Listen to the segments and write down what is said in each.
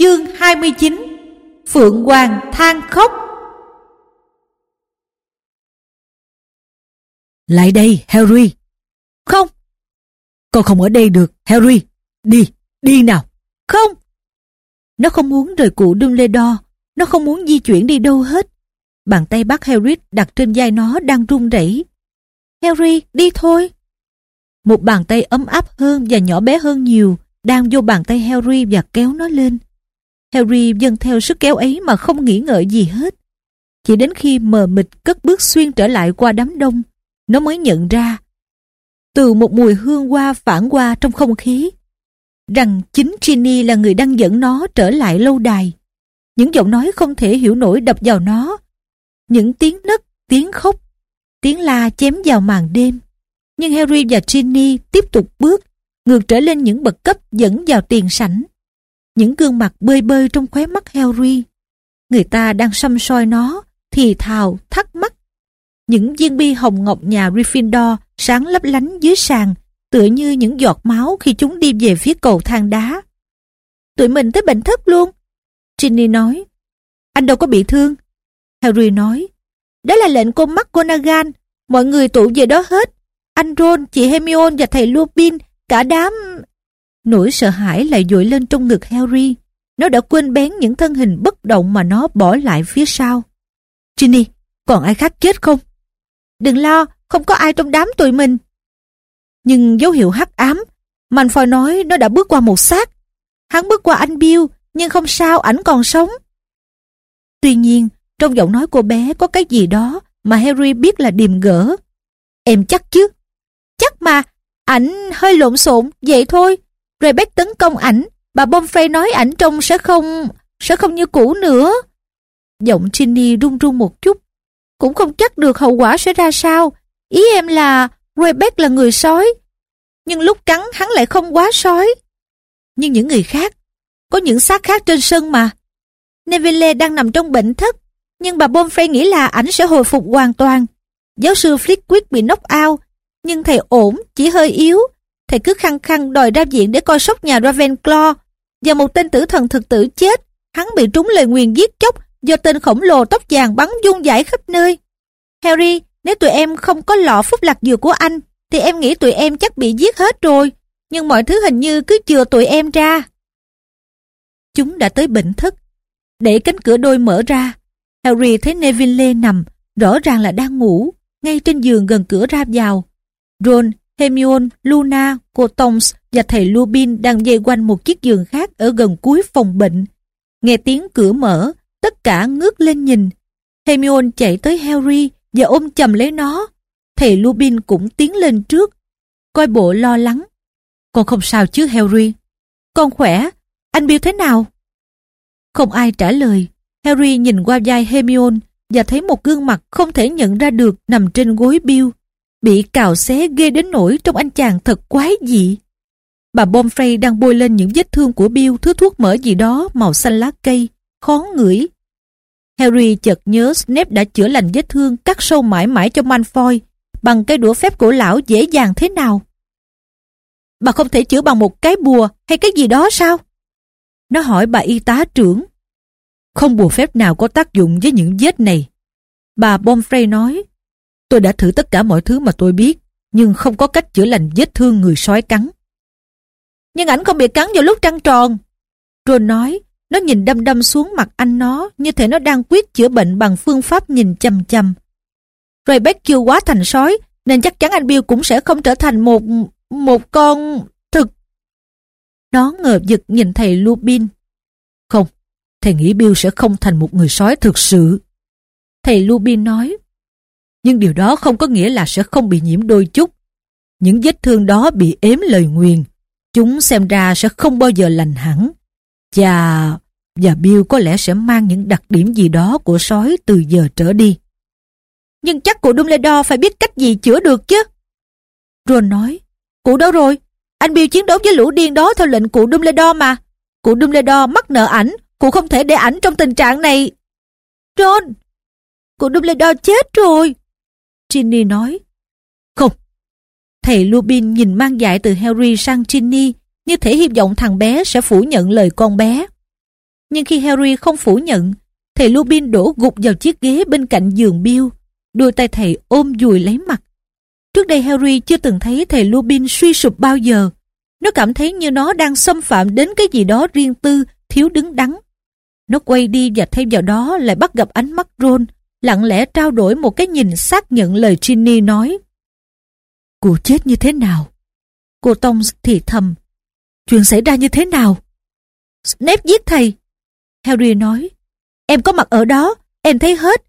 Chương 29 Phượng Hoàng than khóc Lại đây, Harry. Không, Con không ở đây được, Harry. Đi, đi nào. không. Nó không muốn rời cụ Dumbledore. Nó không muốn di chuyển đi đâu hết. Bàn tay bác Harry đặt trên vai nó đang run rẩy. Harry, đi thôi. Một bàn tay ấm áp hơn và nhỏ bé hơn nhiều đang vô bàn tay Harry và kéo nó lên. Harry dâng theo sức kéo ấy mà không nghĩ ngợi gì hết. Chỉ đến khi mờ mịt cất bước xuyên trở lại qua đám đông, nó mới nhận ra từ một mùi hương hoa phản qua trong không khí rằng chính Ginny là người đang dẫn nó trở lại lâu đài. Những giọng nói không thể hiểu nổi đập vào nó. Những tiếng nấc, tiếng khóc, tiếng la chém vào màn đêm. Nhưng Harry và Ginny tiếp tục bước, ngược trở lên những bậc cấp dẫn vào tiền sảnh. Những gương mặt bơi bơi trong khóe mắt Harry. Người ta đang xăm soi nó, thì thào, thắc mắc. Những viên bi hồng ngọc nhà Gryffindor sáng lấp lánh dưới sàn, tựa như những giọt máu khi chúng đi về phía cầu thang đá. Tụi mình tới bệnh thất luôn. Ginny nói. Anh đâu có bị thương. Harry nói. Đó là lệnh cô McGonagall. Mọi người tụ về đó hết. Anh Ron, chị Hermione và thầy Lupin, cả đám... Nỗi sợ hãi lại dội lên trong ngực Harry. Nó đã quên bén những thân hình bất động mà nó bỏ lại phía sau. Ginny, còn ai khác chết không? Đừng lo, không có ai trong đám tụi mình. Nhưng dấu hiệu hắc ám, Manfoy nói nó đã bước qua một xác. Hắn bước qua anh Bill, nhưng không sao, ảnh còn sống. Tuy nhiên, trong giọng nói cô bé có cái gì đó mà Harry biết là điềm gỡ. Em chắc chứ? Chắc mà, ảnh hơi lộn xộn, vậy thôi. Rebecca tấn công ảnh, bà Pomfrey nói ảnh trông sẽ không, sẽ không như cũ nữa. Giọng Ginny run run một chút. Cũng không chắc được hậu quả sẽ ra sao. Ý em là Rebecca là người sói. Nhưng lúc cắn hắn lại không quá sói. Nhưng những người khác, có những xác khác trên sân mà. Neville đang nằm trong bệnh thất, nhưng bà Pomfrey nghĩ là ảnh sẽ hồi phục hoàn toàn. Giáo sư Flitwick bị knock out, nhưng thầy ổn, chỉ hơi yếu. Thầy cứ khăng khăng đòi ra viện để coi sóc nhà Ravenclaw. Và một tên tử thần thực tử chết, hắn bị trúng lời nguyền giết chóc do tên khổng lồ tóc vàng bắn dung dãi khắp nơi. Harry, nếu tụi em không có lọ phúc lạc dừa của anh, thì em nghĩ tụi em chắc bị giết hết rồi. Nhưng mọi thứ hình như cứ chừa tụi em ra. Chúng đã tới bệnh thất. Để cánh cửa đôi mở ra, Harry thấy Neville nằm, rõ ràng là đang ngủ, ngay trên giường gần cửa ra vào. Ron, Hermione, Luna, cô Tongs và thầy Lupin đang dây quanh một chiếc giường khác ở gần cuối phòng bệnh. Nghe tiếng cửa mở, tất cả ngước lên nhìn. Hermione chạy tới Harry và ôm chầm lấy nó. Thầy Lupin cũng tiến lên trước, coi bộ lo lắng. Con không sao chứ Harry? Con khỏe, anh Bill thế nào? Không ai trả lời. Harry nhìn qua vai Hermione và thấy một gương mặt không thể nhận ra được nằm trên gối Bill. Bị cào xé ghê đến nỗi trong anh chàng thật quái dị. Bà bomfrey đang bôi lên những vết thương của Bill thứ thuốc mỡ gì đó màu xanh lá cây, khó ngửi. Harry chợt nhớ Snape đã chữa lành vết thương cắt sâu mãi mãi cho Malfoy bằng cái đũa phép của lão dễ dàng thế nào. Bà không thể chữa bằng một cái bùa hay cái gì đó sao? Nó hỏi bà y tá trưởng. Không bùa phép nào có tác dụng với những vết này. Bà bomfrey nói, tôi đã thử tất cả mọi thứ mà tôi biết, nhưng không có cách chữa lành vết thương người sói cắn. Nhưng ảnh không bị cắn vào lúc trăng tròn. Ron nói, nó nhìn đâm đâm xuống mặt anh nó như thể nó đang quyết chữa bệnh bằng phương pháp nhìn chăm chăm. Rebecca chưa quá thành sói nên chắc chắn anh Bill cũng sẽ không trở thành một một con thực. Nó ngờ vực nhìn thầy Lupin. Không, thầy nghĩ Bill sẽ không thành một người sói thực sự. Thầy Lupin nói. Nhưng điều đó không có nghĩa là sẽ không bị nhiễm đôi chút. Những vết thương đó bị ếm lời nguyền. Chúng xem ra sẽ không bao giờ lành hẳn. Và... và Bill có lẽ sẽ mang những đặc điểm gì đó của sói từ giờ trở đi. Nhưng chắc cụ Dumbledore phải biết cách gì chữa được chứ. Ron nói, cụ đâu rồi? Anh Bill chiến đấu với lũ điên đó theo lệnh cụ Dumbledore mà. Cụ Dumbledore mắc nợ ảnh, cụ không thể để ảnh trong tình trạng này. Ron, cụ Dumbledore chết rồi. Ginny nói, không. Thầy Lupin nhìn mang dại từ Harry sang Ginny như thể hy vọng thằng bé sẽ phủ nhận lời con bé. Nhưng khi Harry không phủ nhận, thầy Lupin đổ gục vào chiếc ghế bên cạnh giường Bill, đôi tay thầy ôm dùi lấy mặt. Trước đây Harry chưa từng thấy thầy Lupin suy sụp bao giờ. Nó cảm thấy như nó đang xâm phạm đến cái gì đó riêng tư, thiếu đứng đắn. Nó quay đi và thêm vào đó lại bắt gặp ánh mắt Ron, lặng lẽ trao đổi một cái nhìn xác nhận lời Ginny nói. Cô chết như thế nào? Cô Tông thì thầm. Chuyện xảy ra như thế nào? Snape giết thầy. Harry nói. Em có mặt ở đó, em thấy hết.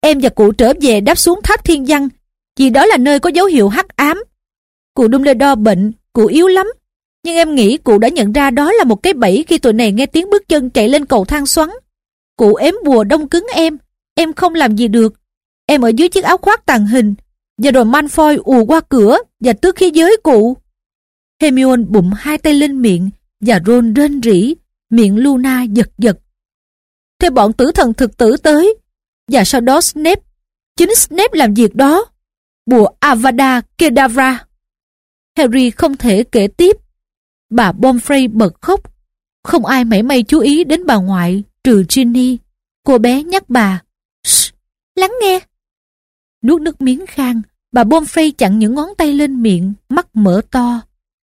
Em và cụ trở về đáp xuống tháp thiên văn, vì đó là nơi có dấu hiệu hắc ám. Cụ Dumbledore bệnh, cụ yếu lắm. Nhưng em nghĩ cụ đã nhận ra đó là một cái bẫy khi tụi này nghe tiếng bước chân chạy lên cầu thang xoắn. Cụ ếm bùa đông cứng em, em không làm gì được. Em ở dưới chiếc áo khoác tàn hình, và rồi Malfoy ù qua cửa và tước khí giới cụ. Hermione bụng hai tay lên miệng và Ron rên rỉ, miệng Luna giật giật. Thế bọn tử thần thực tử tới, và sau đó Snape, chính Snape làm việc đó. Bùa Avada Kedavra. Harry không thể kể tiếp. Bà Pomfrey bật khóc. Không ai mảy may chú ý đến bà ngoại, trừ Ginny. Cô bé nhắc bà. Shh, lắng nghe. Nuốt nước miếng khang, bà Bonfrey chặn những ngón tay lên miệng, mắt mở to.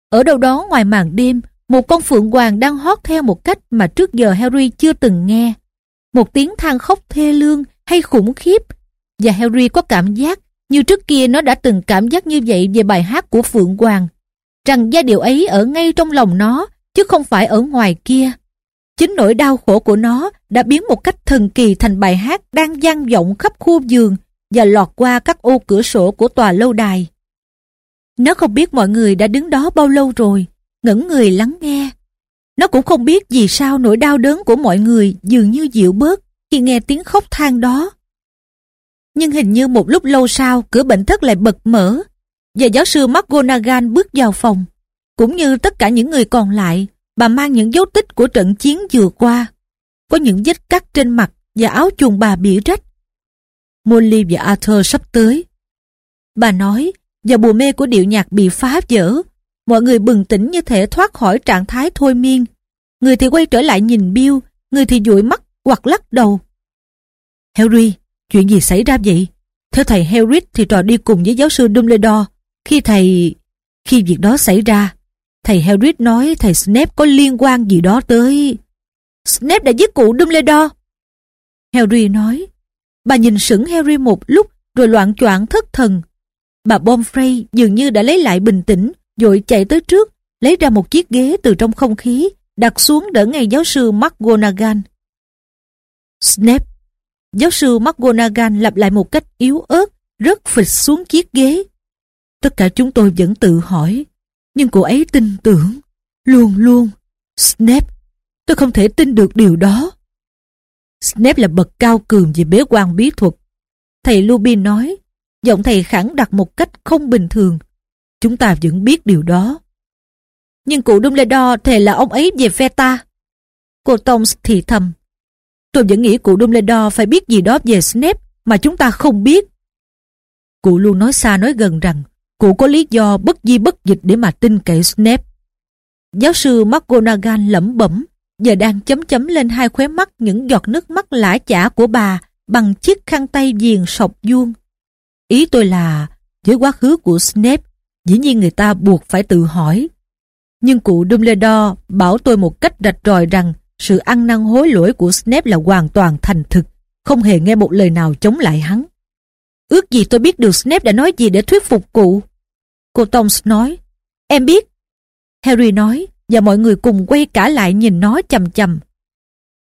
Ở đâu đó ngoài màn đêm, một con phượng hoàng đang hót theo một cách mà trước giờ Harry chưa từng nghe. Một tiếng than khóc thê lương hay khủng khiếp. Và Harry có cảm giác như trước kia nó đã từng cảm giác như vậy về bài hát của Phượng Hoàng. Rằng giai điệu ấy ở ngay trong lòng nó, chứ không phải ở ngoài kia. Chính nỗi đau khổ của nó đã biến một cách thần kỳ thành bài hát đang vang vọng khắp khu giường và lọt qua các ô cửa sổ của tòa lâu đài. Nó không biết mọi người đã đứng đó bao lâu rồi, ngẩn người lắng nghe. Nó cũng không biết vì sao nỗi đau đớn của mọi người dường như dịu bớt khi nghe tiếng khóc than đó. Nhưng hình như một lúc lâu sau cửa bệnh thất lại bật mở và giáo sư McGonagall bước vào phòng. Cũng như tất cả những người còn lại, bà mang những dấu tích của trận chiến vừa qua. Có những vết cắt trên mặt và áo chuồng bà bị rách. Molly và Arthur sắp tới. Bà nói, và bùa mê của điệu nhạc bị phá vỡ. Mọi người bừng tỉnh như thể thoát khỏi trạng thái thôi miên. Người thì quay trở lại nhìn Bill, người thì dụi mắt hoặc lắc đầu. Harry, chuyện gì xảy ra vậy? Theo thầy Harry thì trò đi cùng với giáo sư Dumbledore. Khi thầy... Khi việc đó xảy ra, thầy Harry nói thầy Snape có liên quan gì đó tới... Snape đã giết cụ Dumbledore. Harry nói. Bà nhìn sững Harry một lúc rồi loạn choạng thất thần. Bà Pomfrey dường như đã lấy lại bình tĩnh, rồi chạy tới trước, lấy ra một chiếc ghế từ trong không khí, đặt xuống đỡ ngay giáo sư McGonagall. Snape. Giáo sư McGonagall lặp lại một cách yếu ớt, rất phịch xuống chiếc ghế. Tất cả chúng tôi vẫn tự hỏi, nhưng cô ấy tin tưởng, luôn luôn. Snape, tôi không thể tin được điều đó. Snape là bậc cao cường về bế quan bí thuật. Thầy Lupin nói, giọng thầy khẳng đặt một cách không bình thường. Chúng ta vẫn biết điều đó. Nhưng cụ Dumbledore thề là ông ấy về phe ta. Cô Tonks thì thầm. Tôi vẫn nghĩ cụ Dumbledore phải biết gì đó về Snape mà chúng ta không biết. Cụ luôn nói xa nói gần rằng cụ có lý do bất di bất dịch để mà tin cậy Snape. Giáo sư McGonagall lẩm bẩm giờ đang chấm chấm lên hai khóe mắt những giọt nước mắt lã chả của bà bằng chiếc khăn tay viền sọc vuông. Ý tôi là, với quá khứ của Snape, dĩ nhiên người ta buộc phải tự hỏi. Nhưng cụ Dumbledore bảo tôi một cách rạch ròi rằng sự ăn năn hối lỗi của Snape là hoàn toàn thành thực, không hề nghe một lời nào chống lại hắn. Ước gì tôi biết được Snape đã nói gì để thuyết phục cụ. Cô Tongs nói, em biết. Harry nói, và mọi người cùng quay cả lại nhìn nó chầm chầm.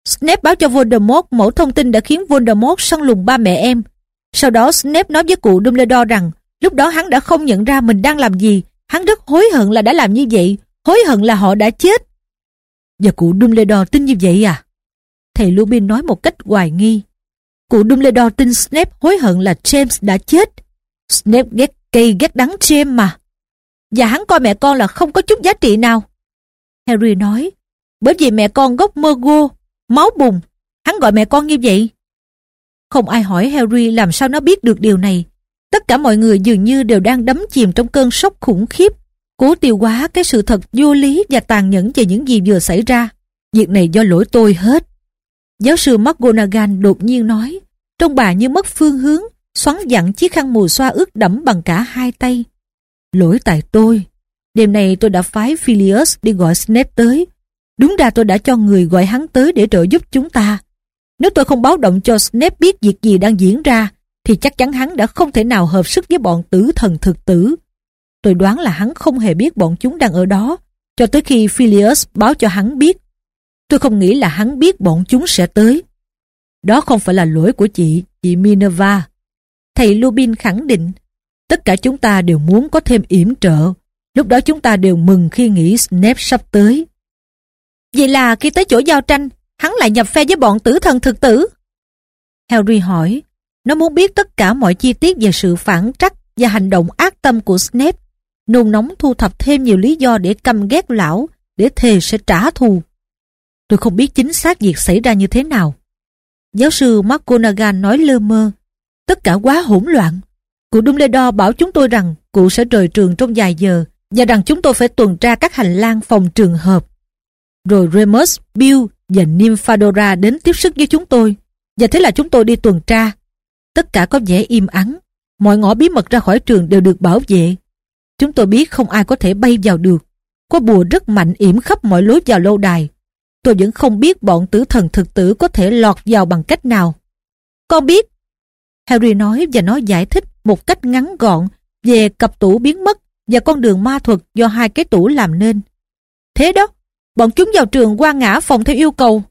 Snape báo cho Voldemort mẫu thông tin đã khiến Voldemort săn lùng ba mẹ em. Sau đó Snape nói với cụ Dumbledore rằng lúc đó hắn đã không nhận ra mình đang làm gì. Hắn rất hối hận là đã làm như vậy, hối hận là họ đã chết. Và cụ Dumbledore tin như vậy à? Thầy Lupin nói một cách hoài nghi. Cụ Dumbledore tin Snape hối hận là James đã chết. Snape ghét cây ghét đắng James mà. Và hắn coi mẹ con là không có chút giá trị nào. Harry nói, bởi vì mẹ con gốc mơ gô, máu bùng, hắn gọi mẹ con như vậy. Không ai hỏi Harry làm sao nó biết được điều này. Tất cả mọi người dường như đều đang đắm chìm trong cơn sốc khủng khiếp, cố tiêu hóa cái sự thật vô lý và tàn nhẫn về những gì vừa xảy ra. Việc này do lỗi tôi hết. Giáo sư McGonagall đột nhiên nói, trông bà như mất phương hướng, xoắn dặn chiếc khăn mù xoa ướt đẫm bằng cả hai tay. Lỗi tại tôi. Đêm nay tôi đã phái Phileas đi gọi Snape tới. Đúng ra tôi đã cho người gọi hắn tới để trợ giúp chúng ta. Nếu tôi không báo động cho Snape biết việc gì đang diễn ra, thì chắc chắn hắn đã không thể nào hợp sức với bọn tử thần thực tử. Tôi đoán là hắn không hề biết bọn chúng đang ở đó, cho tới khi Phileas báo cho hắn biết. Tôi không nghĩ là hắn biết bọn chúng sẽ tới. Đó không phải là lỗi của chị, chị Minerva. Thầy Lubin khẳng định, tất cả chúng ta đều muốn có thêm yểm trợ. Lúc đó chúng ta đều mừng khi nghĩ Snape sắp tới. Vậy là khi tới chỗ giao tranh, hắn lại nhập phe với bọn tử thần thực tử. Harry hỏi, nó muốn biết tất cả mọi chi tiết về sự phản trắc và hành động ác tâm của Snape, nôn nóng thu thập thêm nhiều lý do để căm ghét lão, để thề sẽ trả thù. Tôi không biết chính xác việc xảy ra như thế nào. Giáo sư McGonagall nói lơ mơ, tất cả quá hỗn loạn. Cụ Dumbledore bảo chúng tôi rằng cụ sẽ rời trường trong vài giờ và rằng chúng tôi phải tuần tra các hành lang phòng trường hợp. Rồi Remus, Bill và Nymphadora đến tiếp sức với chúng tôi và thế là chúng tôi đi tuần tra. Tất cả có vẻ im ắng. Mọi ngõ bí mật ra khỏi trường đều được bảo vệ. Chúng tôi biết không ai có thể bay vào được. Có bùa rất mạnh yểm khắp mọi lối vào lâu đài. Tôi vẫn không biết bọn tử thần thực tử có thể lọt vào bằng cách nào. Con biết. Harry nói và nó giải thích một cách ngắn gọn về cặp tủ biến mất và con đường ma thuật do hai cái tủ làm nên. Thế đó, bọn chúng vào trường qua ngã phòng theo yêu cầu.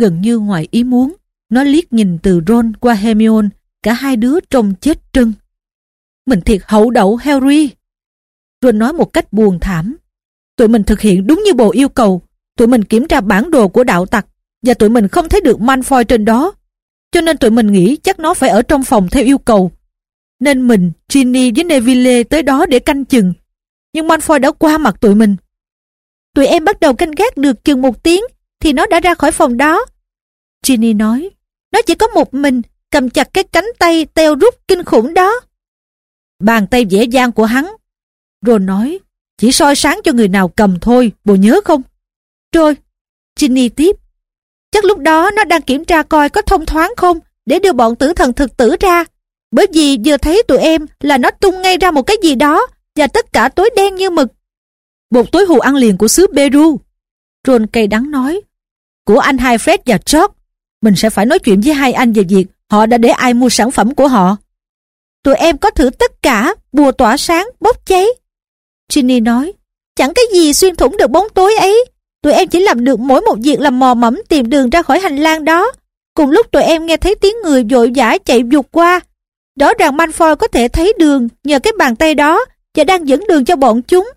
Gần như ngoài ý muốn, nó liếc nhìn từ Ron qua Hermione, cả hai đứa trông chết trân. Mình thiệt hậu đậu Harry. Ron nói một cách buồn thảm. Tụi mình thực hiện đúng như bộ yêu cầu. Tụi mình kiểm tra bản đồ của đạo tặc và tụi mình không thấy được Malfoy trên đó. Cho nên tụi mình nghĩ chắc nó phải ở trong phòng theo yêu cầu. Nên mình, Ginny với Neville tới đó để canh chừng. Nhưng Malfoy đã qua mặt tụi mình. Tụi em bắt đầu canh gác được chừng một tiếng thì nó đã ra khỏi phòng đó. Ginny nói, nó chỉ có một mình cầm chặt cái cánh tay teo rút kinh khủng đó. Bàn tay dễ dàng của hắn. Ron nói, chỉ soi sáng cho người nào cầm thôi, bộ nhớ không? Rồi, Ginny tiếp. Chắc lúc đó nó đang kiểm tra coi có thông thoáng không để đưa bọn tử thần thực tử ra. Bởi vì vừa thấy tụi em là nó tung ngay ra một cái gì đó và tất cả tối đen như mực. Một tối hù ăn liền của xứ Peru. Ron cay đắng nói. Của anh hai Fred và George. Mình sẽ phải nói chuyện với hai anh về việc họ đã để ai mua sản phẩm của họ. Tụi em có thử tất cả, bùa tỏa sáng, bốc cháy. Ginny nói, chẳng cái gì xuyên thủng được bóng tối ấy. Tụi em chỉ làm được mỗi một việc là mò mẫm tìm đường ra khỏi hành lang đó. Cùng lúc tụi em nghe thấy tiếng người vội vã chạy vụt qua. Rõ ràng Manfoy có thể thấy đường nhờ cái bàn tay đó và đang dẫn đường cho bọn chúng.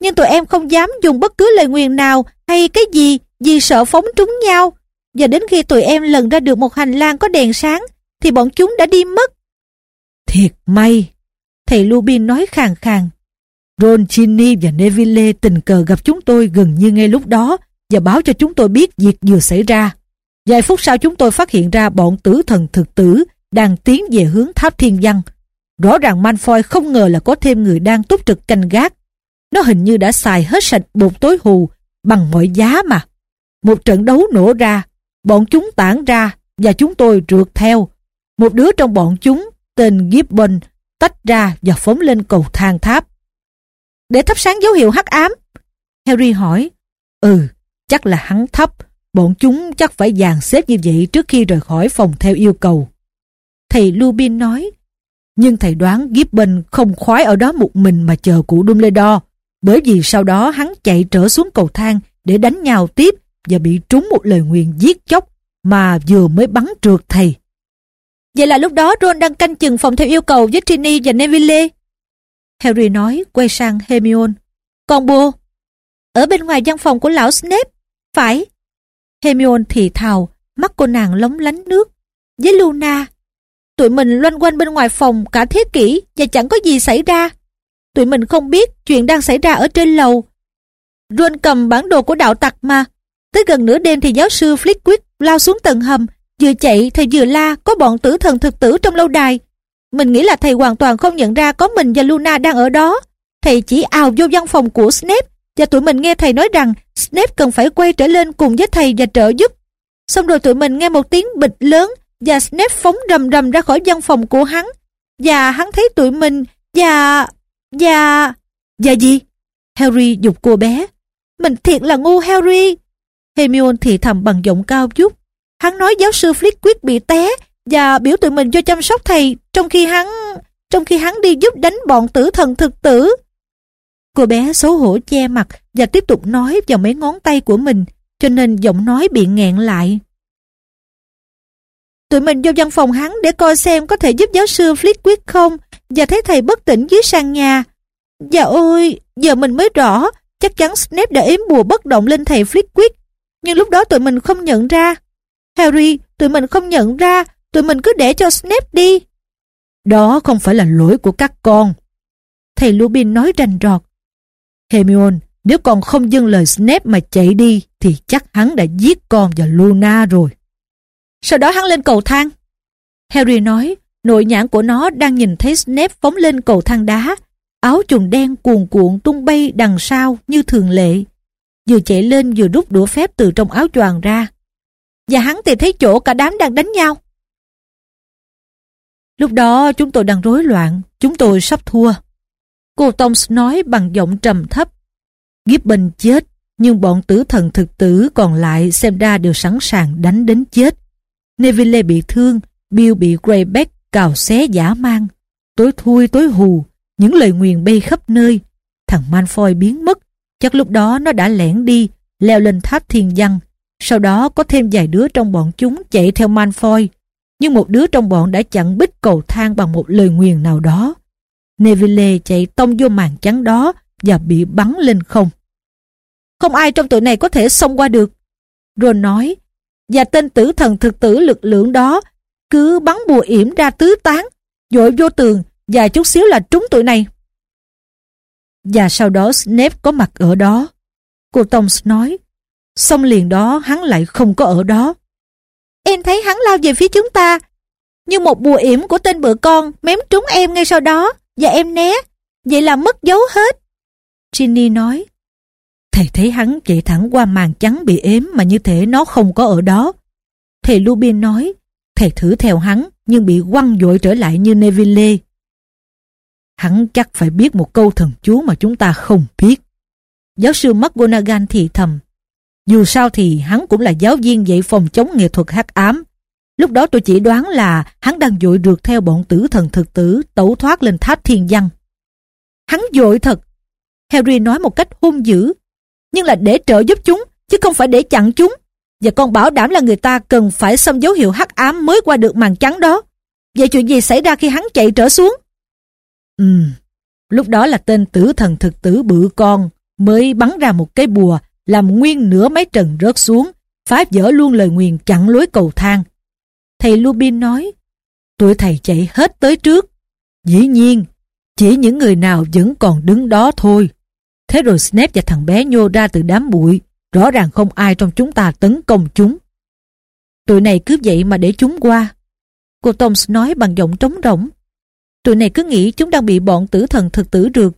Nhưng tụi em không dám dùng bất cứ lời nguyền nào hay cái gì vì sợ phóng trúng nhau. Và đến khi tụi em lần ra được một hành lang có đèn sáng thì bọn chúng đã đi mất. Thiệt may, thầy Lubin nói khàn khàn. Ron, Ginny và Neville tình cờ gặp chúng tôi gần như ngay lúc đó và báo cho chúng tôi biết việc vừa xảy ra. Vài phút sau chúng tôi phát hiện ra bọn tử thần thực tử đang tiến về hướng tháp thiên văn. Rõ ràng Malfoy không ngờ là có thêm người đang túc trực canh gác. Nó hình như đã xài hết sạch bột tối hù bằng mọi giá mà. Một trận đấu nổ ra, bọn chúng tản ra và chúng tôi rượt theo. Một đứa trong bọn chúng, tên Gibbon, tách ra và phóng lên cầu thang tháp. Để thắp sáng dấu hiệu hắc ám. Harry hỏi, ừ, chắc là hắn thấp, bọn chúng chắc phải dàn xếp như vậy trước khi rời khỏi phòng theo yêu cầu. Thầy Lubin nói, nhưng thầy đoán Gibbon không khoái ở đó một mình mà chờ cụ Dumbledore, bởi vì sau đó hắn chạy trở xuống cầu thang để đánh nhau tiếp và bị trúng một lời nguyền giết chóc mà vừa mới bắn trượt thầy. Vậy là lúc đó Ron đang canh chừng phòng theo yêu cầu với Ginny và Neville. Harry nói quay sang Hermione. Còn bồ? Ở bên ngoài văn phòng của lão Snape. Phải. Hermione thì thào, mắt cô nàng lóng lánh nước. Với Luna. Tụi mình loanh quanh bên ngoài phòng cả thế kỷ và chẳng có gì xảy ra. Tụi mình không biết chuyện đang xảy ra ở trên lầu. Ron cầm bản đồ của đạo tặc mà. Tới gần nửa đêm thì giáo sư Flitwick lao xuống tầng hầm. Vừa chạy thì vừa la có bọn tử thần thực tử trong lâu đài. Mình nghĩ là thầy hoàn toàn không nhận ra có mình và Luna đang ở đó. Thầy chỉ ào vô văn phòng của Snape, và tụi mình nghe thầy nói rằng Snape cần phải quay trở lên cùng với thầy và trợ giúp. Xong rồi tụi mình nghe một tiếng bịch lớn, và Snape phóng rầm rầm ra khỏi văn phòng của hắn. Và hắn thấy tụi mình, và... và... Và gì? Harry dục cô bé. Mình thiệt là ngu, Harry. Hermione thì thầm bằng giọng cao chút. Hắn nói giáo sư Flitwick bị té và biểu tụi mình vô chăm sóc thầy trong khi hắn trong khi hắn đi giúp đánh bọn tử thần thực tử. Cô bé xấu hổ che mặt và tiếp tục nói vào mấy ngón tay của mình cho nên giọng nói bị nghẹn lại. Tụi mình vô văn phòng hắn để coi xem có thể giúp giáo sư Flitwick không và thấy thầy bất tỉnh dưới sàn nhà. Dạ ôi, giờ mình mới rõ, chắc chắn Snape đã ếm bùa bất động lên thầy Flitwick. Nhưng lúc đó tụi mình không nhận ra. Harry, tụi mình không nhận ra, tụi mình cứ để cho Snape đi. Đó không phải là lỗi của các con. Thầy Lupin nói rành rọt. Hermione, nếu con không dâng lời Snape mà chạy đi thì chắc hắn đã giết con và Luna rồi. Sau đó hắn lên cầu thang. Harry nói, nội nhãn của nó đang nhìn thấy Snape phóng lên cầu thang đá, áo trùng đen cuồn cuộn tung bay đằng sau như thường lệ. Vừa chạy lên vừa rút đũa phép từ trong áo choàng ra. Và hắn tìm thấy chỗ cả đám đang đánh nhau. Lúc đó chúng tôi đang rối loạn, chúng tôi sắp thua. Cô Toms nói bằng giọng trầm thấp. Gibbon chết, nhưng bọn tử thần thực tử còn lại xem ra đều sẵn sàng đánh đến chết. Neville bị thương, Bill bị Greyback cào xé giả mang. Tối thui tối hù, những lời nguyền bay khắp nơi. Thằng Malfoy biến mất, chắc lúc đó nó đã lẻn đi, leo lên tháp thiên văn. Sau đó có thêm vài đứa trong bọn chúng chạy theo Malfoy. Nhưng một đứa trong bọn đã chặn bích cầu thang bằng một lời nguyền nào đó. Neville chạy tông vô màn trắng đó và bị bắn lên không. Không ai trong tụi này có thể xông qua được. Ron nói, và tên tử thần thực tử lực lượng đó cứ bắn bùa yểm ra tứ tán, dội vô tường và chút xíu là trúng tụi này. Và sau đó Snape có mặt ở đó. Cô Tom nói, xong liền đó hắn lại không có ở đó. Em thấy hắn lao về phía chúng ta, như một bùa yểm của tên bựa con mém trúng em ngay sau đó và em né, vậy là mất dấu hết. Ginny nói, thầy thấy hắn chạy thẳng qua màn trắng bị ếm mà như thể nó không có ở đó. Thầy Lubin nói, thầy thử theo hắn nhưng bị quăng dội trở lại như Neville. Hắn chắc phải biết một câu thần chú mà chúng ta không biết. Giáo sư McGonagall thì thầm. Dù sao thì hắn cũng là giáo viên dạy phòng chống nghệ thuật hắc ám. Lúc đó tôi chỉ đoán là hắn đang dội rượt theo bọn tử thần thực tử tẩu thoát lên tháp thiên văn. Hắn dội thật. Harry nói một cách hung dữ. Nhưng là để trợ giúp chúng, chứ không phải để chặn chúng. Và con bảo đảm là người ta cần phải xâm dấu hiệu hắc ám mới qua được màn trắng đó. Vậy chuyện gì xảy ra khi hắn chạy trở xuống? Ừm, lúc đó là tên tử thần thực tử bự con mới bắn ra một cái bùa làm nguyên nửa mái trần rớt xuống, phá vỡ luôn lời nguyền chặn lối cầu thang. Thầy Lubin nói, tụi thầy chạy hết tới trước. Dĩ nhiên, chỉ những người nào vẫn còn đứng đó thôi. Thế rồi Snape và thằng bé nhô ra từ đám bụi, rõ ràng không ai trong chúng ta tấn công chúng. Tụi này cứ vậy mà để chúng qua. Cô Toms nói bằng giọng trống rỗng. Tụi này cứ nghĩ chúng đang bị bọn tử thần thực tử rượt.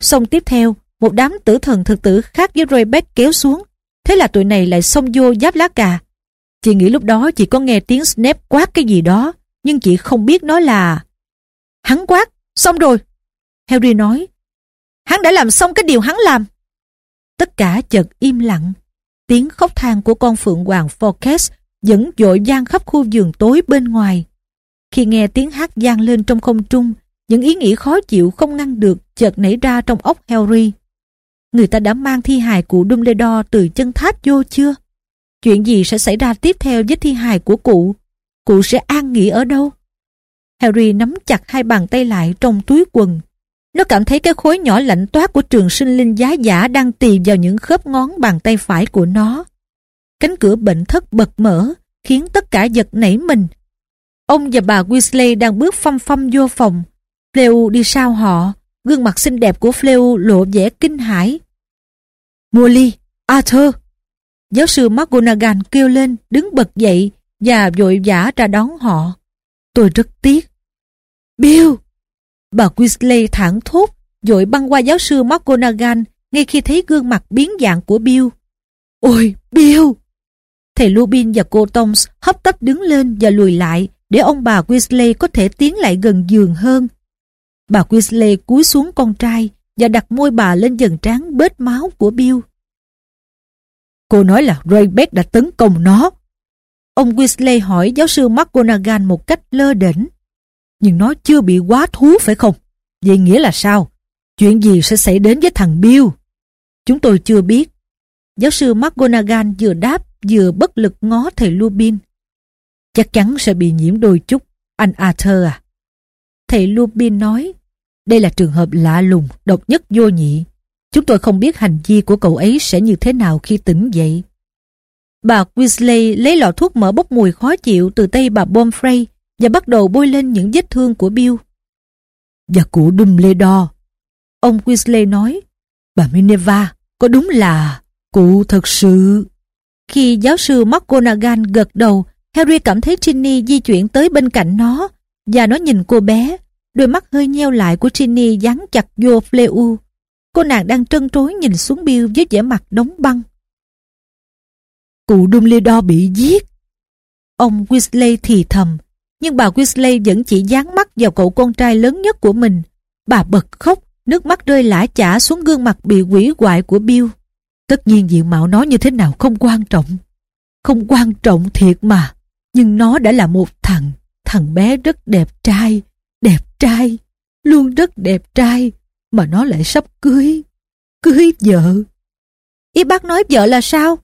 Xong tiếp theo, một đám tử thần thực tử khác với Rebecca kéo xuống. Thế là tụi này lại xông vô giáp lá cà. Chị nghĩ lúc đó chị có nghe tiếng Snape quát cái gì đó, nhưng chị không biết nó là... Hắn quát, xong rồi. Harry nói, hắn đã làm xong cái điều hắn làm. Tất cả chợt im lặng. Tiếng khóc than của con phượng hoàng Forecast vẫn dội vang khắp khu vườn tối bên ngoài. Khi nghe tiếng hát vang lên trong không trung, những ý nghĩ khó chịu không ngăn được chợt nảy ra trong óc Harry. Người ta đã mang thi hài của Dumbledore từ chân tháp vô chưa? Chuyện gì sẽ xảy ra tiếp theo với thi hài của cụ? Cụ sẽ an nghỉ ở đâu? Harry nắm chặt hai bàn tay lại trong túi quần. Nó cảm thấy cái khối nhỏ lạnh toát của trường sinh linh giá giả đang tì vào những khớp ngón bàn tay phải của nó. Cánh cửa bệnh thất bật mở, khiến tất cả giật nảy mình. Ông và bà Weasley đang bước phăm phăm vô phòng. Leo đi sau họ, gương mặt xinh đẹp của Fleu lộ vẻ kinh hãi. Molly, Arthur! Giáo sư McGonagall kêu lên, đứng bật dậy và vội vã ra đón họ. Tôi rất tiếc. Bill! Bà Weasley thẳng thốt, vội băng qua giáo sư McGonagall ngay khi thấy gương mặt biến dạng của Bill. Ôi, Bill! Thầy Lubin và cô Toms hấp tấp đứng lên và lùi lại để ông bà Weasley có thể tiến lại gần giường hơn. Bà Weasley cúi xuống con trai và đặt môi bà lên dần trán bết máu của Bill. Cô nói là Raybeck đã tấn công nó. Ông Weasley hỏi giáo sư McGonagall một cách lơ đỉnh. Nhưng nó chưa bị quá thú phải không? Vậy nghĩa là sao? Chuyện gì sẽ xảy đến với thằng Bill? Chúng tôi chưa biết. Giáo sư McGonagall vừa đáp vừa bất lực ngó thầy Lupin. Chắc chắn sẽ bị nhiễm đôi chút, anh Arthur à. Thầy Lupin nói, đây là trường hợp lạ lùng, độc nhất vô nhị. Chúng tôi không biết hành vi của cậu ấy sẽ như thế nào khi tỉnh dậy. Bà Weasley lấy lọ thuốc mỡ bốc mùi khó chịu từ tay bà Bonfrey và bắt đầu bôi lên những vết thương của Bill. Và cụ Dumbledore. Ông Weasley nói, bà Minerva, có đúng là cụ thật sự... Khi giáo sư McGonagall gật đầu, Harry cảm thấy Ginny di chuyển tới bên cạnh nó và nó nhìn cô bé. Đôi mắt hơi nheo lại của Ginny dán chặt vô Fleu. Cô nàng đang trân trối nhìn xuống Bill với vẻ mặt đóng băng. Cụ Dumbledore bị giết. Ông Weasley thì thầm, nhưng bà Weasley vẫn chỉ dán mắt vào cậu con trai lớn nhất của mình. Bà bật khóc, nước mắt rơi lã chả xuống gương mặt bị quỷ hoại của Bill. Tất nhiên diện mạo nó như thế nào không quan trọng. Không quan trọng thiệt mà. Nhưng nó đã là một thằng, thằng bé rất đẹp trai, đẹp trai, luôn rất đẹp trai, mà nó lại sắp cưới, cưới vợ. Ý bác nói vợ là sao?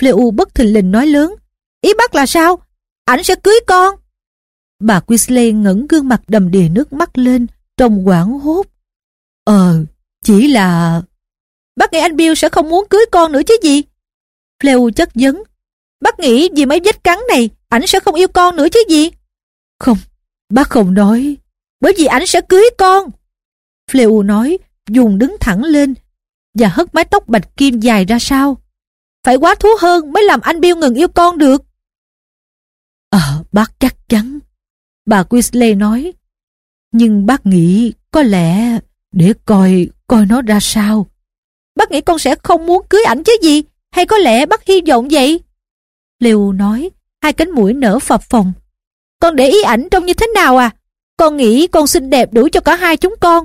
Fleu bất thình lình nói lớn. Ý bác là sao? Ảnh sẽ cưới con. Bà Quisley ngẩng gương mặt đầm đìa nước mắt lên, trông quảng hốt. Ờ, chỉ là... Bác nghĩ anh Bill sẽ không muốn cưới con nữa chứ gì? Fleu chất vấn. Bác nghĩ vì mấy vết cắn này, ảnh sẽ không yêu con nữa chứ gì? Không, bác không nói. Bởi vì ảnh sẽ cưới con. Fleu nói, dùng đứng thẳng lên và hất mái tóc bạch kim dài ra sau. Phải quá thú hơn mới làm anh Bill ngừng yêu con được. Ờ, bác chắc chắn. Bà Quisley nói. Nhưng bác nghĩ có lẽ để coi coi nó ra sao. Bác nghĩ con sẽ không muốn cưới ảnh chứ gì? Hay có lẽ bác hy vọng vậy? Liêu nói, hai cánh mũi nở phập phồng. Con để ý ảnh trông như thế nào à? Con nghĩ con xinh đẹp đủ cho cả hai chúng con.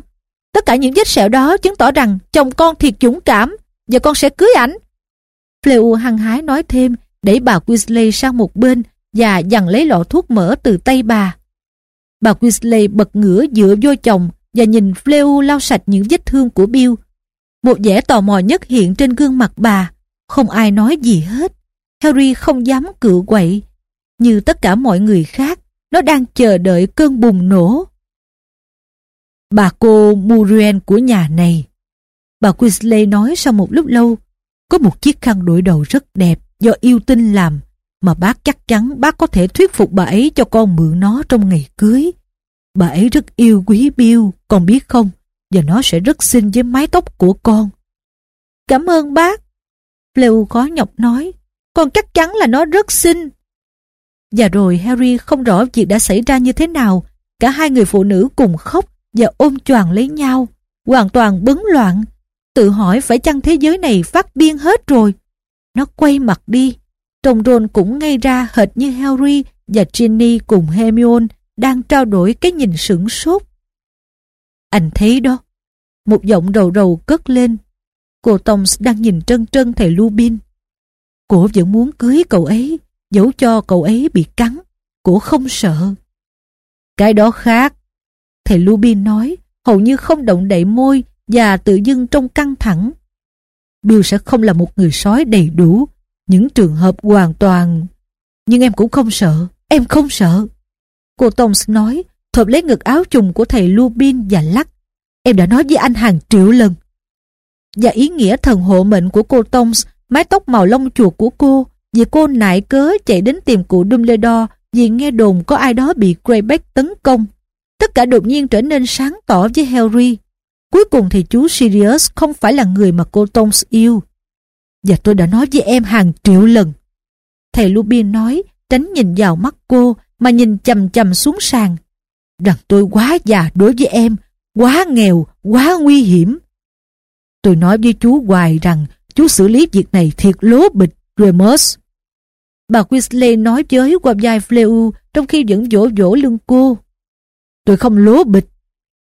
Tất cả những vết sẹo đó chứng tỏ rằng chồng con thiệt dũng cảm và con sẽ cưới ảnh. Fleu hăng hái nói thêm, đẩy bà Weasley sang một bên và dằn lấy lọ thuốc mỡ từ tay bà. Bà Weasley bật ngửa dựa vô chồng và nhìn Fleu lau sạch những vết thương của Bill. Một vẻ tò mò nhất hiện trên gương mặt bà. Không ai nói gì hết. Harry không dám cự quậy. Như tất cả mọi người khác, nó đang chờ đợi cơn bùng nổ. Bà cô Muriel của nhà này. Bà Quisley nói sau một lúc lâu, có một chiếc khăn đội đầu rất đẹp do yêu tinh làm mà bác chắc chắn bác có thể thuyết phục bà ấy cho con mượn nó trong ngày cưới. Bà ấy rất yêu quý Bill, con biết không? Và nó sẽ rất xinh với mái tóc của con. Cảm ơn bác. Lêu khó nhọc nói, con chắc chắn là nó rất xinh. Và rồi Harry không rõ việc đã xảy ra như thế nào. Cả hai người phụ nữ cùng khóc và ôm choàng lấy nhau, hoàn toàn bấn loạn. Tự hỏi phải chăng thế giới này phát điên hết rồi. Nó quay mặt đi. Trong Ron cũng ngay ra hệt như Harry và Ginny cùng Hermione đang trao đổi cái nhìn sửng sốt. Anh thấy đó. Một giọng đầu đầu cất lên. Cô Toms đang nhìn trân trân thầy Lubin. Cô vẫn muốn cưới cậu ấy, dẫu cho cậu ấy bị cắn. Cô không sợ. Cái đó khác. Thầy Lubin nói, hầu như không động đậy môi và tự dưng trông căng thẳng. Bill sẽ không là một người sói đầy đủ. Những trường hợp hoàn toàn... Nhưng em cũng không sợ. Em không sợ. Cô Toms nói, thộp lấy ngực áo trùng của thầy Lubin và lắc. Em đã nói với anh hàng triệu lần. Và ý nghĩa thần hộ mệnh của cô Toms mái tóc màu lông chuột của cô, vì cô nại cớ chạy đến tìm cụ Dumbledore vì nghe đồn có ai đó bị Greyback tấn công. Tất cả đột nhiên trở nên sáng tỏ với Harry. Cuối cùng thì chú Sirius không phải là người mà cô Tonks yêu. Và tôi đã nói với em hàng triệu lần. Thầy Lupin nói, tránh nhìn vào mắt cô mà nhìn chầm chầm xuống sàn. Rằng tôi quá già đối với em, quá nghèo, quá nguy hiểm. Tôi nói với chú hoài rằng chú xử lý việc này thiệt lố bịch, Remus. Bà Weasley nói với qua vai Fleur trong khi vẫn vỗ vỗ lưng cô. Tôi không lố bịch.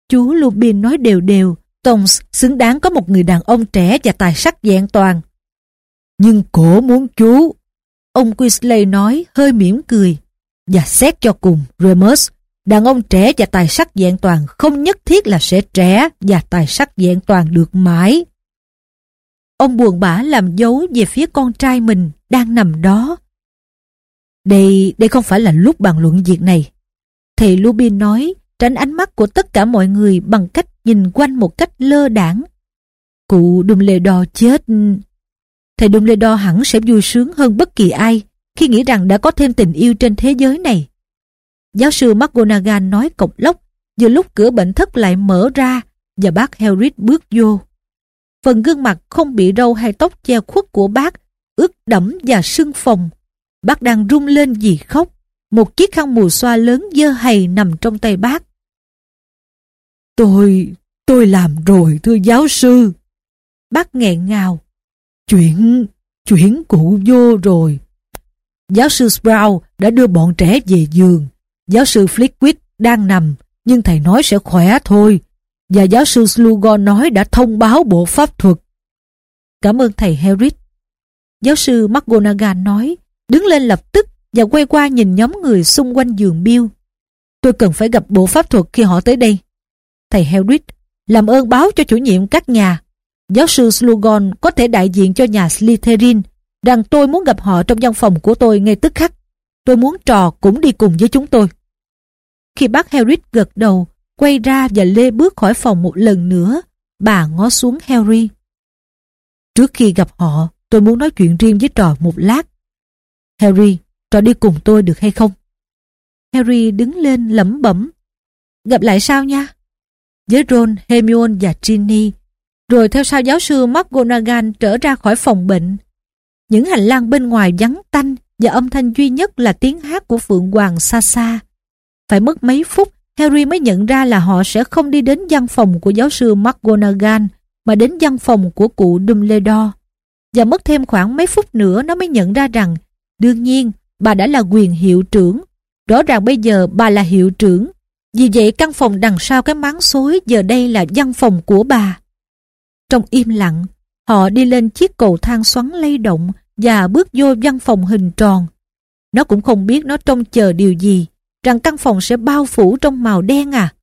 Chú Lupin nói đều đều, Tongs xứng đáng có một người đàn ông trẻ và tài sắc dạng toàn. Nhưng cổ muốn chú. Ông Weasley nói hơi mỉm cười. Và xét cho cùng, Remus, đàn ông trẻ và tài sắc dạng toàn không nhất thiết là sẽ trẻ và tài sắc dạng toàn được mãi. Ông buồn bã làm dấu về phía con trai mình đang nằm đó. Đây, đây không phải là lúc bàn luận việc này. Thầy Lubin nói, tránh ánh mắt của tất cả mọi người bằng cách nhìn quanh một cách lơ đảng. Cụ Dumbledore chết... Thầy Dumbledore hẳn sẽ vui sướng hơn bất kỳ ai khi nghĩ rằng đã có thêm tình yêu trên thế giới này. Giáo sư McGonagall nói cộc lốc vừa lúc cửa bệnh thất lại mở ra và bác Hagrid bước vô. Phần gương mặt không bị râu hay tóc che khuất của bác ướt đẫm và sưng phồng. Bác đang rung lên vì khóc. Một chiếc khăn mùa xoa lớn dơ hầy nằm trong tay bác. Tôi, tôi làm rồi thưa giáo sư. Bác nghẹn ngào. Chuyển, chuyển cụ vô rồi. Giáo sư Sprout đã đưa bọn trẻ về giường. Giáo sư Flickwick đang nằm, nhưng thầy nói sẽ khỏe thôi. Và giáo sư Slughorn nói đã thông báo bộ pháp thuật. Cảm ơn thầy Harris. Giáo sư McGonagall nói, đứng lên lập tức và quay qua nhìn nhóm người xung quanh giường Bill. Tôi cần phải gặp bộ pháp thuật khi họ tới đây. Thầy Helrich, làm ơn báo cho chủ nhiệm các nhà. Giáo sư Slughorn có thể đại diện cho nhà Slytherin rằng tôi muốn gặp họ trong văn phòng của tôi ngay tức khắc. Tôi muốn trò cũng đi cùng với chúng tôi. Khi bác Helrich gật đầu, quay ra và lê bước khỏi phòng một lần nữa, bà ngó xuống Harry. Trước khi gặp họ, tôi muốn nói chuyện riêng với trò một lát. Harry, trò đi cùng tôi được hay không? Harry đứng lên lẩm bẩm. Gặp lại sao nha? Với Ron, Hermione và Ginny, rồi theo sau giáo sư McGonagall trở ra khỏi phòng bệnh. Những hành lang bên ngoài vắng tanh và âm thanh duy nhất là tiếng hát của Phượng Hoàng xa xa. Phải mất mấy phút, Harry mới nhận ra là họ sẽ không đi đến văn phòng của giáo sư McGonagall mà đến văn phòng của cụ Dumbledore. Và mất thêm khoảng mấy phút nữa nó mới nhận ra rằng đương nhiên bà đã là quyền hiệu trưởng. Rõ ràng bây giờ bà là hiệu trưởng. Vì vậy căn phòng đằng sau cái máng xối giờ đây là văn phòng của bà. Trong im lặng, họ đi lên chiếc cầu thang xoắn lay động và bước vô văn phòng hình tròn. Nó cũng không biết nó trông chờ điều gì, rằng căn phòng sẽ bao phủ trong màu đen à.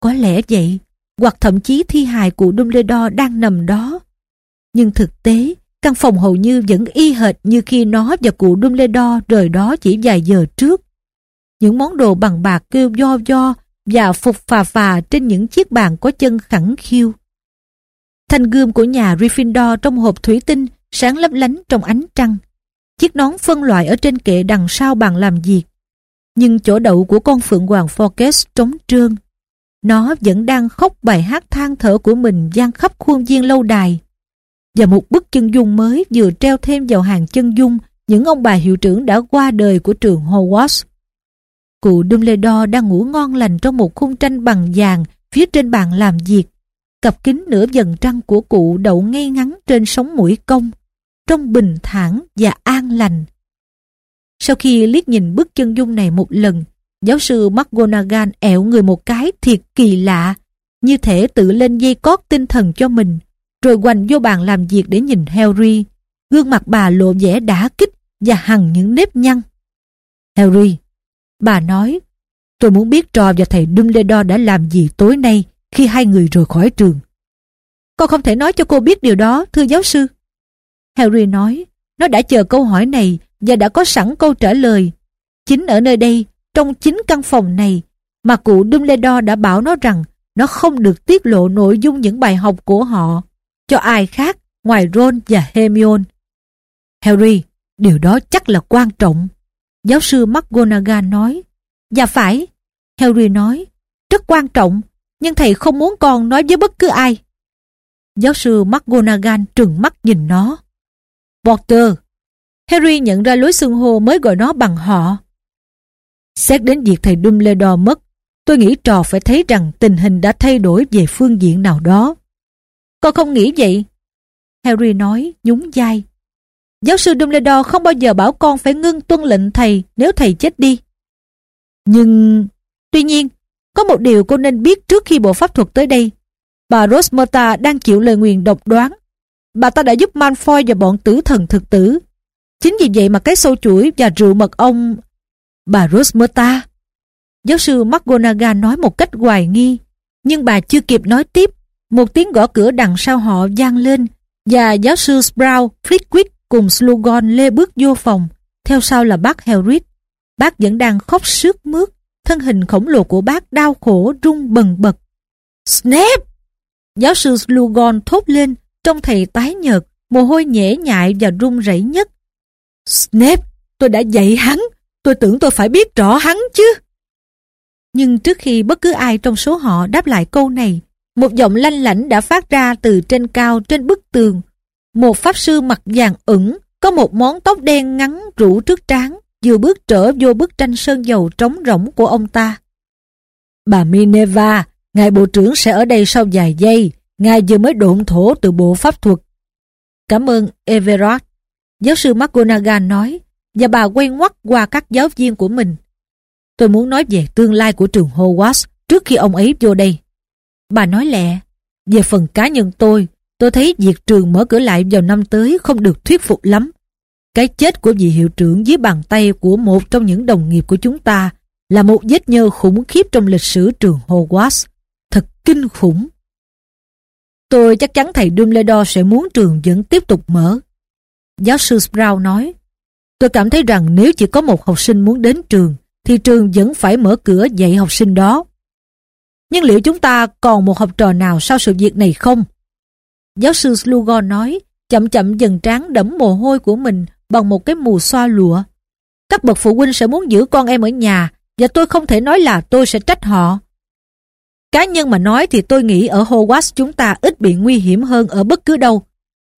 Có lẽ vậy, hoặc thậm chí thi hài của Dumbledore đang nằm đó. Nhưng thực tế, căn phòng hầu như vẫn y hệt như khi nó và cụ Dumbledore rời đó chỉ vài giờ trước. Những món đồ bằng bạc kêu do do và phục phà phà trên những chiếc bàn có chân khẳng khiu. Thanh gươm của nhà Gryffindor trong hộp thủy tinh sáng lấp lánh trong ánh trăng. Chiếc nón phân loại ở trên kệ đằng sau bàn làm việc. Nhưng chỗ đậu của con phượng hoàng Forkes trống trơn. Nó vẫn đang khóc bài hát than thở của mình gian khắp khuôn viên lâu đài. Và một bức chân dung mới vừa treo thêm vào hàng chân dung những ông bà hiệu trưởng đã qua đời của trường Hogwarts. Cụ Dumbledore đang ngủ ngon lành trong một khung tranh bằng vàng phía trên bàn làm việc. Cặp kính nửa dần trăng của cụ đậu ngay ngắn trên sống mũi công, trông bình thản và an lành. Sau khi liếc nhìn bức chân dung này một lần, giáo sư McGonagall ẹo người một cái thiệt kỳ lạ, như thể tự lên dây cót tinh thần cho mình, rồi quành vô bàn làm việc để nhìn Harry. Gương mặt bà lộ vẻ đã kích và hằn những nếp nhăn. Harry, bà nói, tôi muốn biết trò và thầy Dumbledore đã làm gì tối nay khi hai người rời khỏi trường. Con không thể nói cho cô biết điều đó, thưa giáo sư. Harry nói, nó đã chờ câu hỏi này và đã có sẵn câu trả lời. Chính ở nơi đây, trong chính căn phòng này, mà cụ Dumbledore đã bảo nó rằng nó không được tiết lộ nội dung những bài học của họ cho ai khác ngoài Ron và Hermione. Harry, điều đó chắc là quan trọng. Giáo sư McGonagall nói. Dạ phải, Harry nói. Rất quan trọng, nhưng thầy không muốn con nói với bất cứ ai. Giáo sư McGonagall trừng mắt nhìn nó. Potter, Harry nhận ra lối xưng hô mới gọi nó bằng họ. Xét đến việc thầy Dumbledore mất, tôi nghĩ trò phải thấy rằng tình hình đã thay đổi về phương diện nào đó. Con không nghĩ vậy. Harry nói, nhún vai. Giáo sư Dumbledore không bao giờ bảo con phải ngưng tuân lệnh thầy nếu thầy chết đi. Nhưng, tuy nhiên, có một điều cô nên biết trước khi bộ pháp thuật tới đây. Bà Rosmerta đang chịu lời nguyền độc đoán. Bà ta đã giúp Malfoy và bọn tử thần thực tử. Chính vì vậy mà cái sâu chuỗi và rượu mật ong... Bà Rosmerta. Giáo sư McGonagall nói một cách hoài nghi. Nhưng bà chưa kịp nói tiếp. Một tiếng gõ cửa đằng sau họ vang lên và giáo sư Sprout, Flitwick cùng Slughorn lê bước vô phòng. Theo sau là bác Hagrid. Bác vẫn đang khóc sướt mướt. Thân hình khổng lồ của bác đau khổ rung bần bật. Snape! Giáo sư Slughorn thốt lên, trong thầy tái nhợt, mồ hôi nhễ nhại và run rẩy nhất. Snape, tôi đã dạy hắn, tôi tưởng tôi phải biết rõ hắn chứ. Nhưng trước khi bất cứ ai trong số họ đáp lại câu này, một giọng lanh lảnh đã phát ra từ trên cao trên bức tường. Một pháp sư mặt vàng ửng, có một món tóc đen ngắn rủ trước trán, vừa bước trở vô bức tranh sơn dầu trống rỗng của ông ta. Bà Minerva, ngài bộ trưởng sẽ ở đây sau vài giây, ngài vừa mới độn thổ từ bộ pháp thuật. Cảm ơn Everard, giáo sư McGonagall nói, và bà quay ngoắt qua các giáo viên của mình. Tôi muốn nói về tương lai của trường Hogwarts trước khi ông ấy vô đây. Bà nói lẹ, về phần cá nhân tôi, tôi thấy việc trường mở cửa lại vào năm tới không được thuyết phục lắm. Cái chết của vị hiệu trưởng dưới bàn tay của một trong những đồng nghiệp của chúng ta là một vết nhơ khủng khiếp trong lịch sử trường Hogwarts. Thật kinh khủng. Tôi chắc chắn thầy Dumbledore sẽ muốn trường vẫn tiếp tục mở. Giáo sư Sprout nói, tôi cảm thấy rằng nếu chỉ có một học sinh muốn đến trường, thì trường vẫn phải mở cửa dạy học sinh đó. Nhưng liệu chúng ta còn một học trò nào sau sự việc này không? Giáo sư Slughorn nói, chậm chậm dần trán đẫm mồ hôi của mình bằng một cái mù xoa lụa. Các bậc phụ huynh sẽ muốn giữ con em ở nhà và tôi không thể nói là tôi sẽ trách họ. Cá nhân mà nói thì tôi nghĩ ở Hogwarts chúng ta ít bị nguy hiểm hơn ở bất cứ đâu.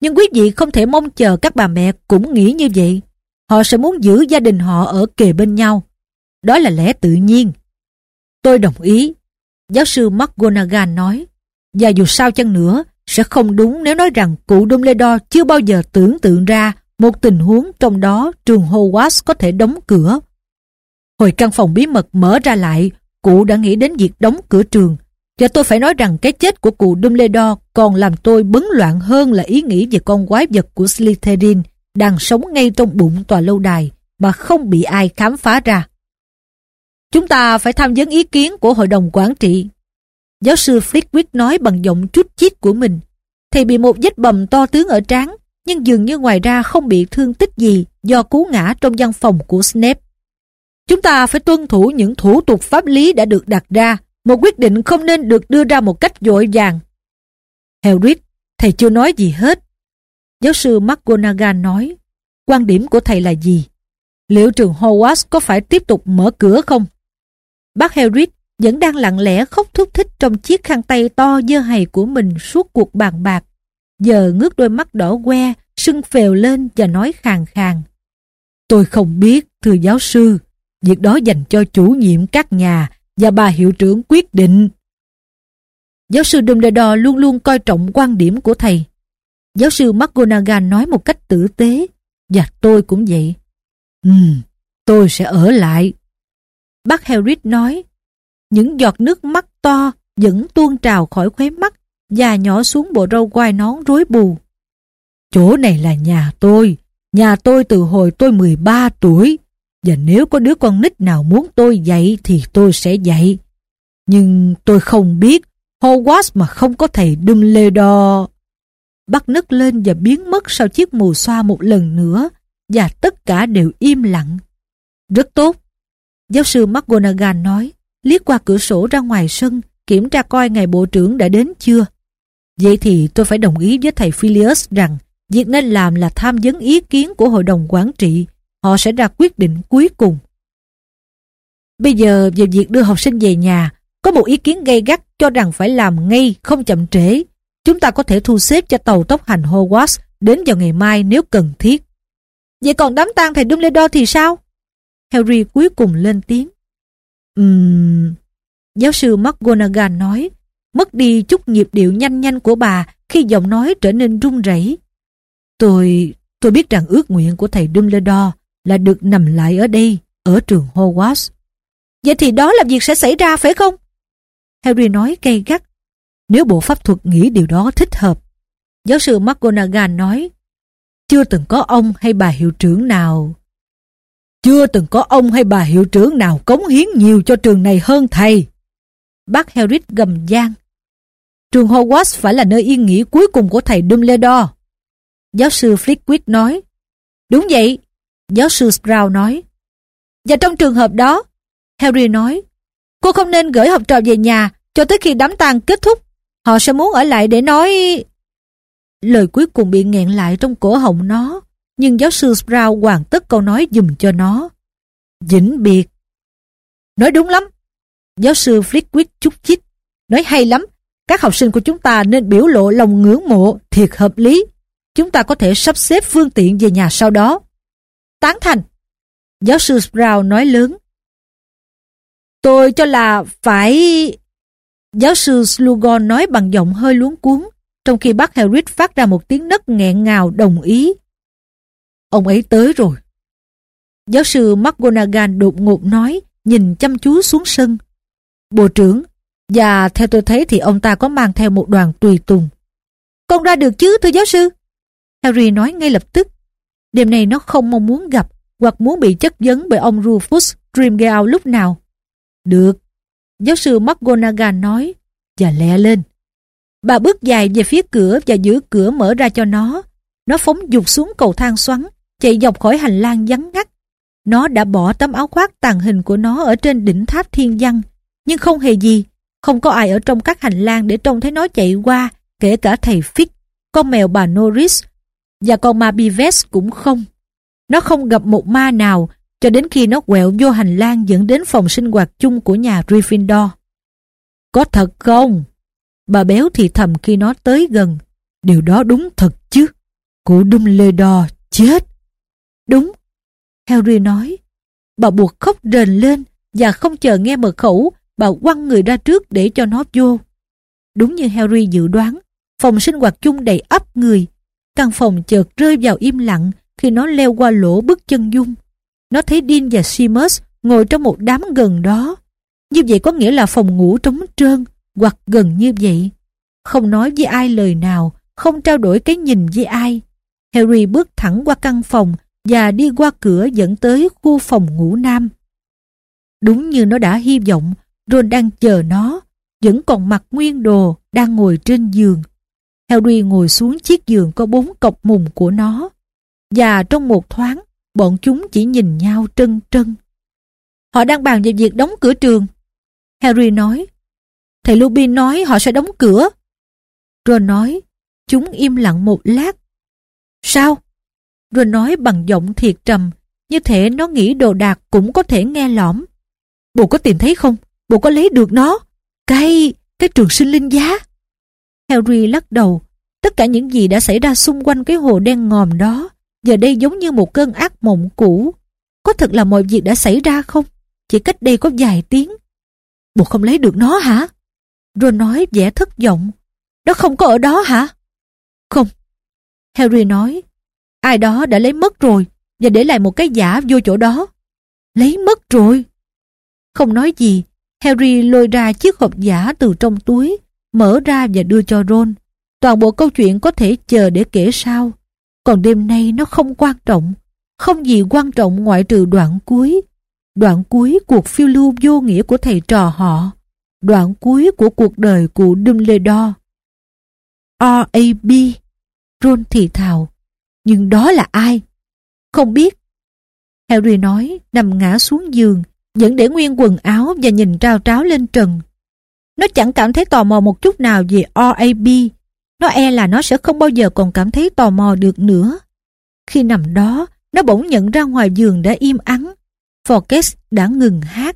Nhưng quý vị không thể mong chờ các bà mẹ cũng nghĩ như vậy. Họ sẽ muốn giữ gia đình họ ở kề bên nhau. Đó là lẽ tự nhiên. Tôi đồng ý. Giáo sư McGonagall nói. Và dù sao chăng nữa, sẽ không đúng nếu nói rằng cụ Dumbledore chưa bao giờ tưởng tượng ra một tình huống trong đó trường Hogwarts có thể đóng cửa. Hồi căn phòng bí mật mở ra lại, cụ đã nghĩ đến việc đóng cửa trường. Và tôi phải nói rằng cái chết của cụ Dumbledore còn làm tôi bấn loạn hơn là ý nghĩ về con quái vật của Slytherin đang sống ngay trong bụng tòa lâu đài mà không bị ai khám phá ra. Chúng ta phải tham vấn ý kiến của hội đồng quản trị. Giáo sư Flitwick nói bằng giọng chút chít của mình. Thầy bị một vết bầm to tướng ở trán, nhưng dường như ngoài ra không bị thương tích gì do cú ngã trong văn phòng của Snape. Chúng ta phải tuân thủ những thủ tục pháp lý đã được đặt ra. Một quyết định không nên được đưa ra một cách dội vàng. Hagrid, thầy chưa nói gì hết. Giáo sư McGonagall nói, quan điểm của thầy là gì? Liệu trường Hogwarts có phải tiếp tục mở cửa không? Bác Helrich vẫn đang lặng lẽ khóc thúc thích trong chiếc khăn tay to dơ hầy của mình suốt cuộc bàn bạc. Giờ ngước đôi mắt đỏ que, sưng phèo lên và nói khàn khàn. Tôi không biết, thưa giáo sư, việc đó dành cho chủ nhiệm các nhà và bà hiệu trưởng quyết định. Giáo sư Dumbledore luôn luôn coi trọng quan điểm của thầy. Giáo sư McGonagall nói một cách tử tế, và tôi cũng vậy. Ừ, tôi sẽ ở lại. Bác Harris nói, những giọt nước mắt to vẫn tuôn trào khỏi khóe mắt và nhỏ xuống bộ râu quai nón rối bù. Chỗ này là nhà tôi, nhà tôi từ hồi tôi 13 tuổi, và nếu có đứa con nít nào muốn tôi dạy thì tôi sẽ dạy. Nhưng tôi không biết Hogwarts mà không có thầy Dumbledore. Bắt nứt lên và biến mất sau chiếc mù xoa một lần nữa và tất cả đều im lặng. Rất tốt. Giáo sư McGonagall nói, liếc qua cửa sổ ra ngoài sân, kiểm tra coi ngày bộ trưởng đã đến chưa. Vậy thì tôi phải đồng ý với thầy Philius rằng việc nên làm là tham vấn ý kiến của hội đồng quản trị. Họ sẽ ra quyết định cuối cùng. Bây giờ về việc đưa học sinh về nhà, có một ý kiến gay gắt cho rằng phải làm ngay, không chậm trễ. Chúng ta có thể thu xếp cho tàu tốc hành Hogwarts đến vào ngày mai nếu cần thiết. Vậy còn đám tang thầy Dumbledore thì sao? Harry cuối cùng lên tiếng. Ừm... Giáo sư McGonagall nói, mất đi chút nhịp điệu nhanh nhanh của bà khi giọng nói trở nên run rẩy. Tôi... Tôi biết rằng ước nguyện của thầy Dumbledore là được nằm lại ở đây, ở trường Hogwarts. Vậy thì đó là việc sẽ xảy ra phải không? Harry nói gay gắt. Nếu bộ pháp thuật nghĩ điều đó thích hợp. Giáo sư McGonagall nói, chưa từng có ông hay bà hiệu trưởng nào chưa từng có ông hay bà hiệu trưởng nào cống hiến nhiều cho trường này hơn thầy. Bác Harris gầm gian. Trường Hogwarts phải là nơi yên nghỉ cuối cùng của thầy Dumbledore. Giáo sư Flitwick nói. Đúng vậy. Giáo sư Sprout nói. Và trong trường hợp đó, Harry nói, cô không nên gửi học trò về nhà cho tới khi đám tang kết thúc. Họ sẽ muốn ở lại để nói... Lời cuối cùng bị nghẹn lại trong cổ họng nó nhưng giáo sư Sprout hoàn tất câu nói dùm cho nó. Dĩnh biệt. Nói đúng lắm. Giáo sư Flickwick chúc chích. Nói hay lắm. Các học sinh của chúng ta nên biểu lộ lòng ngưỡng mộ thiệt hợp lý. Chúng ta có thể sắp xếp phương tiện về nhà sau đó. Tán thành. Giáo sư Sprout nói lớn. Tôi cho là phải... Giáo sư Slugon nói bằng giọng hơi luống cuốn, trong khi bác Harris phát ra một tiếng nấc nghẹn ngào đồng ý. Ông ấy tới rồi. Giáo sư McGonagall đột ngột nói, nhìn chăm chú xuống sân. Bộ trưởng, và theo tôi thấy thì ông ta có mang theo một đoàn tùy tùng. Con ra được chứ thưa giáo sư? Harry nói ngay lập tức. Đêm nay nó không mong muốn gặp hoặc muốn bị chất vấn bởi ông Rufus Grimgale lúc nào. Được. Giáo sư McGonagall nói và lẹ lên. Bà bước dài về phía cửa và giữ cửa mở ra cho nó. Nó phóng dục xuống cầu thang xoắn chạy dọc khỏi hành lang vắng ngắt. Nó đã bỏ tấm áo khoác tàn hình của nó ở trên đỉnh tháp thiên văn, nhưng không hề gì, không có ai ở trong các hành lang để trông thấy nó chạy qua, kể cả thầy Fitch, con mèo bà Norris và con ma Bives cũng không. Nó không gặp một ma nào cho đến khi nó quẹo vô hành lang dẫn đến phòng sinh hoạt chung của nhà Gryffindor. Có thật không? Bà béo thì thầm khi nó tới gần. Điều đó đúng thật chứ. Cụ Dumbledore chết. Đúng. Harry nói. Bà buộc khóc rền lên và không chờ nghe mật khẩu, bà quăng người ra trước để cho nó vô. Đúng như Harry dự đoán, phòng sinh hoạt chung đầy ấp người. Căn phòng chợt rơi vào im lặng khi nó leo qua lỗ bức chân dung. Nó thấy Dean và Seamus ngồi trong một đám gần đó. Như vậy có nghĩa là phòng ngủ trống trơn hoặc gần như vậy. Không nói với ai lời nào, không trao đổi cái nhìn với ai. Harry bước thẳng qua căn phòng và đi qua cửa dẫn tới khu phòng ngủ nam. Đúng như nó đã hy vọng, Ron đang chờ nó, vẫn còn mặc nguyên đồ, đang ngồi trên giường. Harry ngồi xuống chiếc giường có bốn cọc mùng của nó. Và trong một thoáng, bọn chúng chỉ nhìn nhau trân trân. Họ đang bàn về việc đóng cửa trường. Harry nói. Thầy Lupin nói họ sẽ đóng cửa. Ron nói, chúng im lặng một lát. Sao? Rồi nói bằng giọng thiệt trầm, như thể nó nghĩ đồ đạc cũng có thể nghe lõm. Bộ có tìm thấy không? Bộ có lấy được nó? Cái, cái trường sinh linh giá. Harry lắc đầu. Tất cả những gì đã xảy ra xung quanh cái hồ đen ngòm đó, giờ đây giống như một cơn ác mộng cũ. Có thật là mọi việc đã xảy ra không? Chỉ cách đây có vài tiếng. Bộ không lấy được nó hả? Rồi nói vẻ thất vọng. Nó không có ở đó hả? Không. Harry nói, Ai đó đã lấy mất rồi và để lại một cái giả vô chỗ đó. Lấy mất rồi. Không nói gì, Harry lôi ra chiếc hộp giả từ trong túi, mở ra và đưa cho Ron. Toàn bộ câu chuyện có thể chờ để kể sau. Còn đêm nay nó không quan trọng. Không gì quan trọng ngoại trừ đoạn cuối. Đoạn cuối cuộc phiêu lưu vô nghĩa của thầy trò họ. Đoạn cuối của cuộc đời của Dumbledore. R.A.B. Ron thì thào. Nhưng đó là ai? Không biết. Harry nói, nằm ngã xuống giường, vẫn để nguyên quần áo và nhìn trao tráo lên trần. Nó chẳng cảm thấy tò mò một chút nào về RAB. Nó e là nó sẽ không bao giờ còn cảm thấy tò mò được nữa. Khi nằm đó, nó bỗng nhận ra ngoài giường đã im ắng. Forkes đã ngừng hát.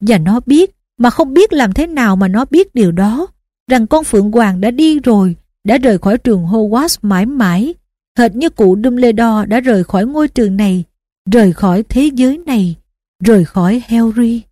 Và nó biết, mà không biết làm thế nào mà nó biết điều đó, rằng con Phượng Hoàng đã đi rồi, đã rời khỏi trường Hogwarts mãi mãi, hệt như cụ Dumbledore đã rời khỏi ngôi trường này, rời khỏi thế giới này, rời khỏi Harry.